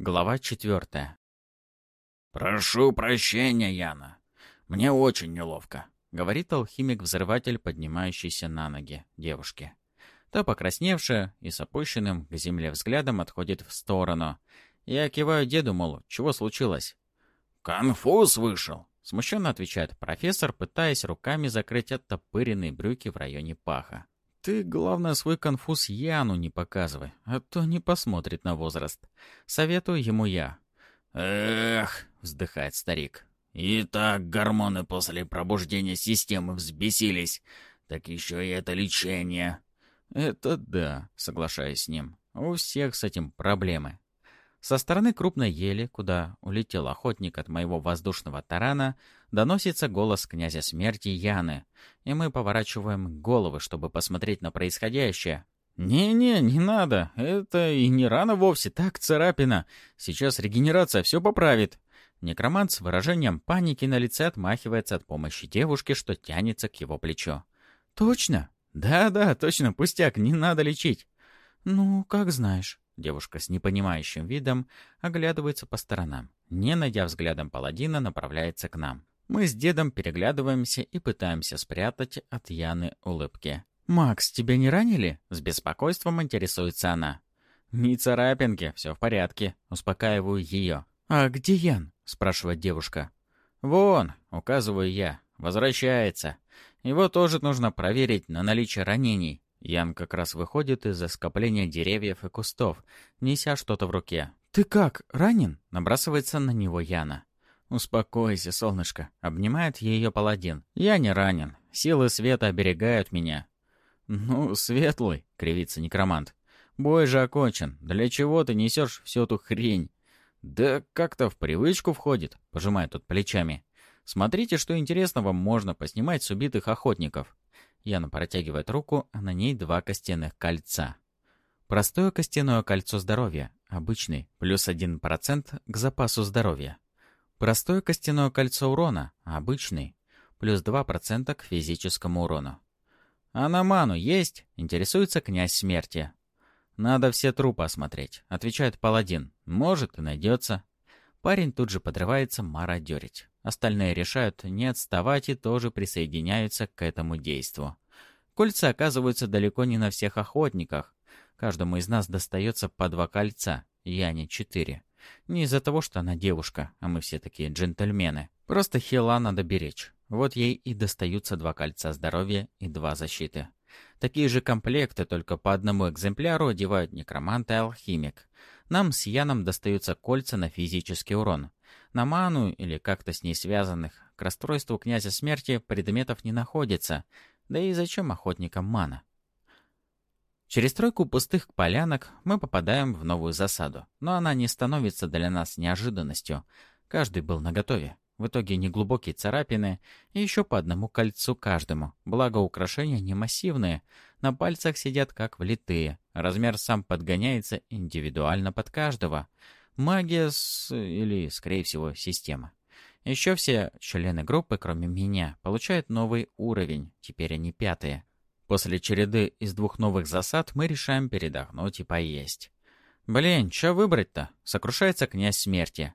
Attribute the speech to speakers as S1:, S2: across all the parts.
S1: Глава четвертая.
S2: «Прошу прощения, Яна. Мне очень неловко», —
S1: говорит алхимик-взрыватель, поднимающийся на ноги девушке. Та, покрасневшая и с опущенным к земле взглядом, отходит в сторону. Я киваю деду, мол, чего случилось?
S2: «Конфуз вышел», —
S1: смущенно отвечает профессор, пытаясь руками закрыть оттопыренные брюки в районе паха. Ты, главное, свой конфуз Яну не показывай, а то не посмотрит на возраст. Советую ему я.
S2: «Эх», — вздыхает старик, — «и так гормоны после пробуждения системы взбесились, так еще и это лечение».
S1: «Это да», — соглашаюсь с ним. «У всех с этим проблемы». Со стороны крупной ели, куда улетел охотник от моего воздушного тарана, доносится голос князя смерти Яны, и мы поворачиваем головы, чтобы посмотреть на происходящее. «Не-не, не надо, это и не рано вовсе, так царапина. Сейчас регенерация все поправит». Некромант с выражением паники на лице отмахивается от помощи девушки, что тянется к его плечу. «Точно? Да-да, точно, пустяк, не надо лечить». «Ну, как знаешь». Девушка с непонимающим видом оглядывается по сторонам. Не найдя взглядом паладина, направляется к нам. Мы с дедом переглядываемся и пытаемся спрятать от Яны улыбки. «Макс, тебя не ранили?» С беспокойством интересуется она. «Не царапинки, все в порядке», — успокаиваю ее. «А где Ян?» — спрашивает девушка. «Вон», — указываю я, — «возвращается. Его тоже нужно проверить на наличие ранений. Ян как раз выходит из-за скопления деревьев и кустов, неся что-то в руке. «Ты как, ранен?» — набрасывается на него Яна. «Успокойся, солнышко», — обнимает ее паладин. «Я не ранен. Силы света оберегают меня». «Ну, светлый», — кривится некромант. «Бой же окончен. Для чего ты несешь всю эту хрень?» «Да как-то в привычку входит», — пожимает тут плечами. «Смотрите, что интересного можно поснимать с убитых охотников. Яна протягивает руку, а на ней два костяных кольца. Простое костяное кольцо здоровья, обычный, плюс 1% к запасу здоровья. Простое костяное кольцо урона, обычный, плюс 2% к физическому урону. «А на ману есть?» — интересуется князь смерти. «Надо все трупы осмотреть», — отвечает паладин. «Может, и найдется». Парень тут же подрывается мародерить. Остальные решают не отставать и тоже присоединяются к этому действу. Кольца оказываются далеко не на всех охотниках. Каждому из нас достается по два кольца, я не четыре. Не из-за того, что она девушка, а мы все такие джентльмены. Просто Хила надо беречь. Вот ей и достаются два кольца здоровья и два защиты. Такие же комплекты, только по одному экземпляру одевают некромант и алхимик. Нам с Яном достаются кольца на физический урон. На ману или как-то с ней связанных к расстройству князя смерти предметов не находится. Да и зачем охотникам мана? Через тройку пустых полянок мы попадаем в новую засаду, но она не становится для нас неожиданностью. Каждый был наготове. В итоге неглубокие царапины и еще по одному кольцу каждому. Благо украшения не массивные, на пальцах сидят как влитые. Размер сам подгоняется индивидуально под каждого. Магия с... или, скорее всего, система. Еще все члены группы, кроме меня, получают новый уровень, теперь они пятые. После череды из двух новых засад мы решаем передохнуть и поесть. «Блин, что выбрать-то?» — сокрушается князь смерти.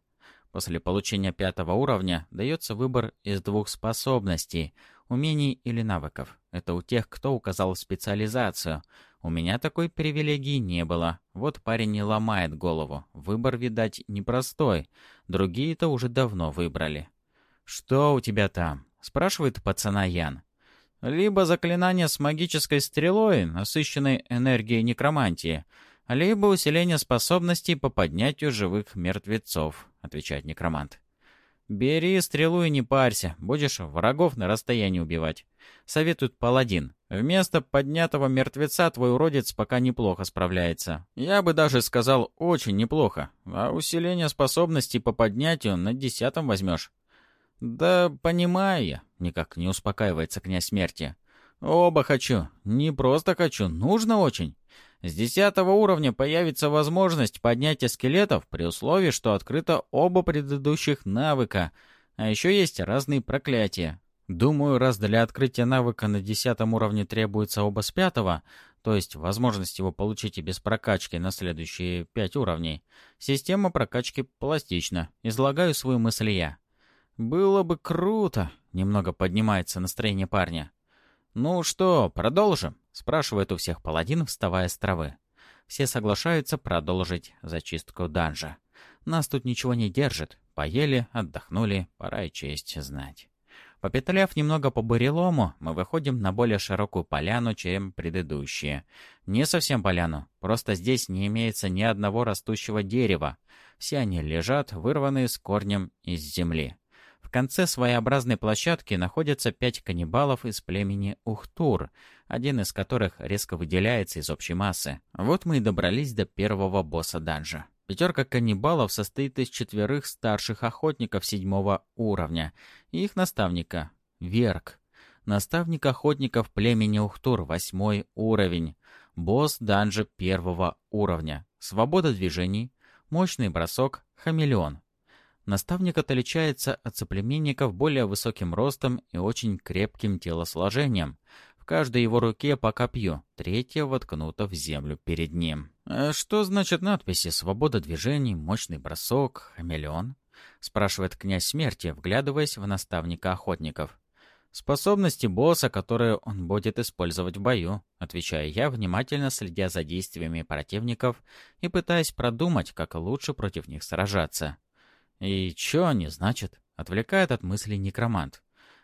S1: После получения пятого уровня дается выбор из двух способностей, умений или навыков. Это у тех, кто указал специализацию. У меня такой привилегии не было. Вот парень не ломает голову. Выбор, видать, непростой. Другие-то уже давно выбрали. «Что у тебя там?» — спрашивает пацана Ян. «Либо заклинание с магической стрелой, насыщенной энергией некромантии, либо усиление способностей по поднятию живых мертвецов», — отвечает некромант. «Бери стрелу и не парься, будешь врагов на расстоянии убивать», — советует паладин. «Вместо поднятого мертвеца твой уродец пока неплохо справляется. Я бы даже сказал, очень неплохо. А усиление способностей по поднятию на десятом возьмешь». «Да понимаю я», — никак не успокаивается князь смерти. «Оба хочу. Не просто хочу, нужно очень. С десятого уровня появится возможность поднятия скелетов при условии, что открыто оба предыдущих навыка, а еще есть разные проклятия. Думаю, раз для открытия навыка на десятом уровне требуется оба с пятого, то есть возможность его получить и без прокачки на следующие пять уровней. Система прокачки пластична. Излагаю свою мысль я. «Было бы круто!» — немного поднимается настроение парня. «Ну что, продолжим?» — спрашивает у всех паладин, вставая с травы. Все соглашаются продолжить зачистку данжа. Нас тут ничего не держит. Поели, отдохнули, пора и честь знать. Попетляв немного по бурелому, мы выходим на более широкую поляну, чем предыдущие. Не совсем поляну, просто здесь не имеется ни одного растущего дерева. Все они лежат, вырванные с корнем из земли. В конце своеобразной площадки находятся пять каннибалов из племени Ухтур, один из которых резко выделяется из общей массы. Вот мы и добрались до первого босса данжа. Пятерка каннибалов состоит из четверых старших охотников седьмого уровня и их наставника — Верк. Наставник охотников племени Ухтур — восьмой уровень. Босс данжа первого уровня. Свобода движений, мощный бросок, хамелеон. Наставник отличается от соплеменников более высоким ростом и очень крепким телосложением — каждой его руке по копью, третья воткнута в землю перед ним. «А что значит надписи «Свобода движений», «Мощный бросок», «Хамелеон»?» — спрашивает князь смерти, вглядываясь в наставника охотников. «Способности босса, которые он будет использовать в бою», — отвечаю я, внимательно следя за действиями противников и пытаясь продумать, как лучше против них сражаться. «И что они значат?» — отвлекает от мыслей некромант.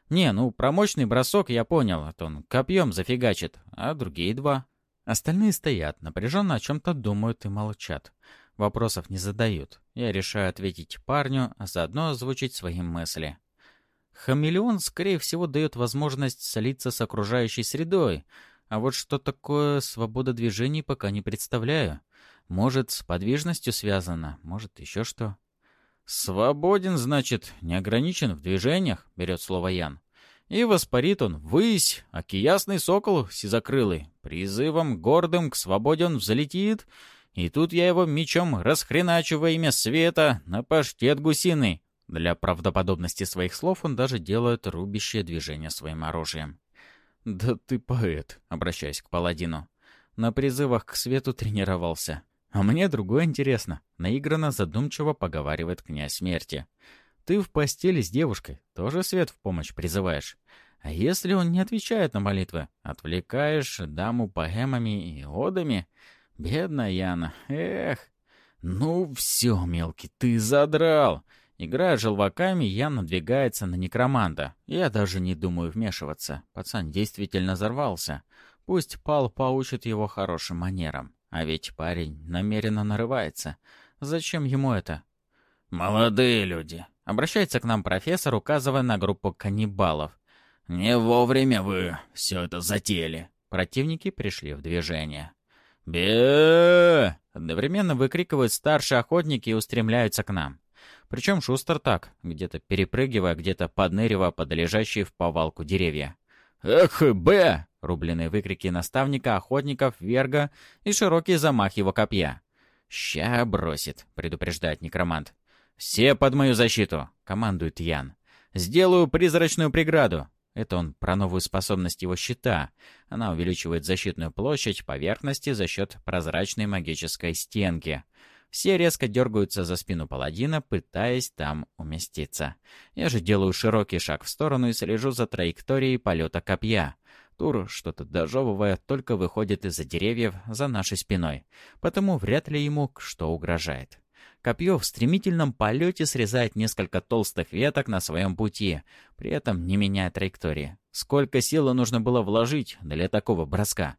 S1: «Не, ну, про мощный бросок я понял, а то он копьем зафигачит, а другие два». Остальные стоят, напряженно о чем-то думают и молчат. Вопросов не задают. Я решаю ответить парню, а заодно озвучить свои мысли. Хамелеон, скорее всего, дает возможность солиться с окружающей средой, а вот что такое свобода движений, пока не представляю. Может, с подвижностью связано, может, еще что. «Свободен, значит, не ограничен в движениях», — берет слово Ян. И воспарит он ввысь, аки ясный сокол сизокрылый. Призывом гордым к свободе он взлетит, и тут я его мечом расхреначу во имя света на паштет гусиный. Для правдоподобности своих слов он даже делает рубящее движение своим оружием. «Да ты поэт», — обращаясь к паладину. На призывах к свету тренировался. А мне другое интересно. Наигранно задумчиво поговаривает князь смерти. Ты в постели с девушкой, тоже свет в помощь призываешь. А если он не отвечает на молитвы, отвлекаешь даму поэмами и одами? Бедная Яна, эх. Ну все, мелкий, ты задрал. Играя желваками, Ян надвигается на некроманта. Я даже не думаю вмешиваться. Пацан действительно взорвался. Пусть Пал поучит его хорошим манерам. А ведь парень намеренно нарывается. Зачем ему это?
S2: «Молодые люди», —
S1: обращается к нам профессор, указывая на группу каннибалов.
S2: «Не вовремя вы все это затеяли».
S1: Противники пришли в движение. бе Одновременно выкрикивают старшие охотники и устремляются к нам. Причем шустер так, где-то перепрыгивая, где-то подныривая под лежащие в повалку деревья.
S2: «Эх, Б!»
S1: — рубленые выкрики наставника, охотников, верга и широкий замах его копья. «Ща бросит», — предупреждает некромант. «Все под мою защиту», — командует Ян. «Сделаю призрачную преграду». Это он про новую способность его щита. Она увеличивает защитную площадь поверхности за счет прозрачной магической стенки. Все резко дергаются за спину паладина, пытаясь там уместиться. Я же делаю широкий шаг в сторону и слежу за траекторией полета копья. Тур, что-то дожевывая, только выходит из-за деревьев за нашей спиной, потому вряд ли ему что угрожает. Копье в стремительном полете срезает несколько толстых веток на своем пути, при этом не меняя траектории. Сколько силы нужно было вложить для такого броска?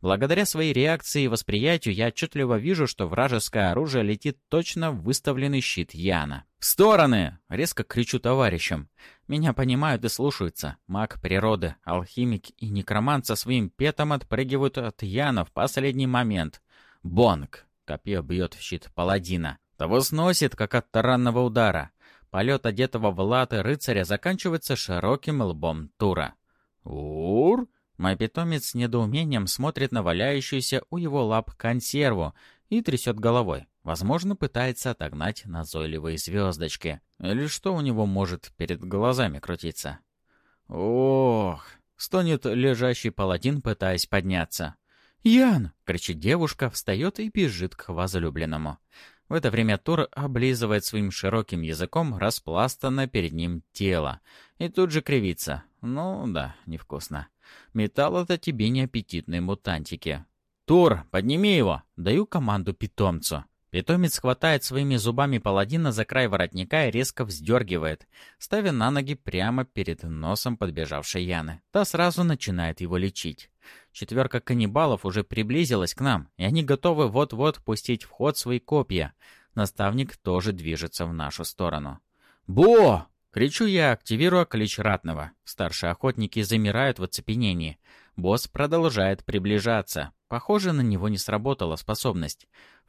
S1: Благодаря своей реакции и восприятию я отчетливо вижу, что вражеское оружие летит точно в выставленный щит Яна. «В стороны!» — резко кричу товарищам. Меня понимают и слушаются. Маг природы, алхимик и некромант со своим петом отпрыгивают от Яна в последний момент. Бонг! Копье бьет в щит паладина. Того сносит, как от таранного удара. Полет одетого в латы рыцаря заканчивается широким лбом Тура. «Ур!» Мой питомец с недоумением смотрит на валяющуюся у его лап консерву и трясет головой. Возможно, пытается отогнать назойливые звездочки. Или что у него может перед глазами крутиться? «Ох!» — стонет лежащий паладин, пытаясь подняться. «Ян!» — кричит девушка, встает и бежит к возлюбленному. В это время Тор облизывает своим широким языком распластанное перед ним тело. И тут же кривится. Ну да, невкусно. Металл это тебе не аппетитные мутантики. «Тур, подними его!» Даю команду питомцу. Питомец хватает своими зубами паладина за край воротника и резко вздергивает, ставя на ноги прямо перед носом подбежавшей Яны. Та сразу начинает его лечить. Четверка каннибалов уже приблизилась к нам, и они готовы вот-вот пустить в ход свои копья. Наставник тоже движется в нашу сторону. «Бо!» — кричу я, активируя клич ратного. Старшие охотники замирают в оцепенении. Босс продолжает приближаться. Похоже, на него не сработала способность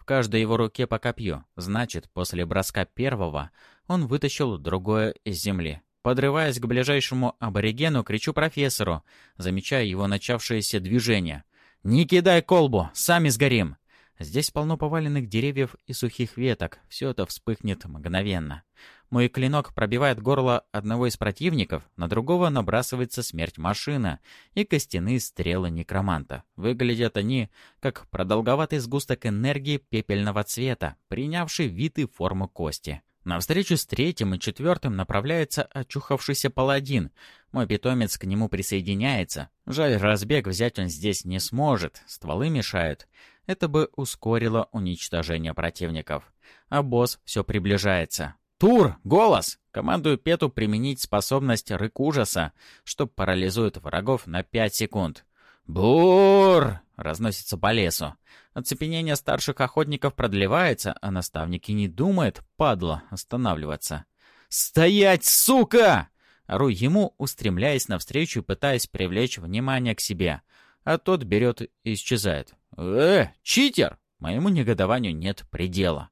S1: каждой его руке по копью. Значит, после броска первого он вытащил другое из земли. Подрываясь к ближайшему аборигену, кричу профессору, замечая его начавшееся движение. «Не кидай колбу! Сами сгорим!» Здесь полно поваленных деревьев и сухих веток. Все это вспыхнет мгновенно. Мой клинок пробивает горло одного из противников, на другого набрасывается смерть машина и костяные стрелы некроманта. Выглядят они, как продолговатый сгусток энергии пепельного цвета, принявший вид и форму кости. Навстречу с третьим и четвертым направляется очухавшийся паладин. Мой питомец к нему присоединяется. Жаль, разбег взять он здесь не сможет, стволы мешают. Это бы ускорило уничтожение противников. А босс все приближается. «Тур! Голос!» Командую Пету применить способность рык ужаса, что парализует врагов на 5 секунд. «Бур!» — разносится по лесу. Оцепенение старших охотников продлевается, а наставники не думают, падла, останавливаться. «Стоять, сука!» Ору ему, устремляясь навстречу и пытаясь привлечь внимание к себе. А тот берет и исчезает. «Э, читер!» Моему негодованию нет предела.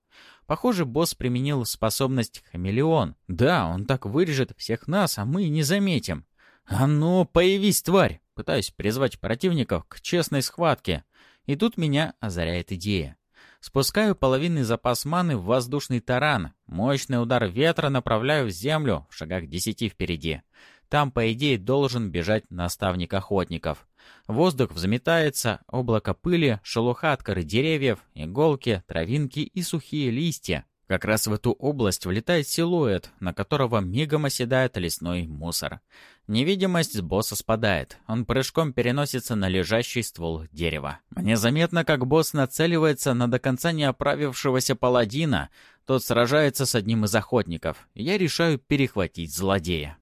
S1: Похоже, босс применил способность хамелеон. Да, он так вырежет всех нас, а мы не заметим. «А ну, появись, тварь!» Пытаюсь призвать противников к честной схватке. И тут меня озаряет идея. Спускаю половинный запас маны в воздушный таран. Мощный удар ветра направляю в землю в шагах десяти впереди. Там, по идее, должен бежать наставник охотников. Воздух взметается, облако пыли, шелуха от коры деревьев, иголки, травинки и сухие листья. Как раз в эту область влетает силуэт, на которого мигом оседает лесной мусор. Невидимость с босса спадает. Он прыжком переносится на лежащий ствол дерева. Мне заметно, как босс нацеливается на до конца не оправившегося паладина. Тот сражается с одним из охотников. Я решаю перехватить злодея.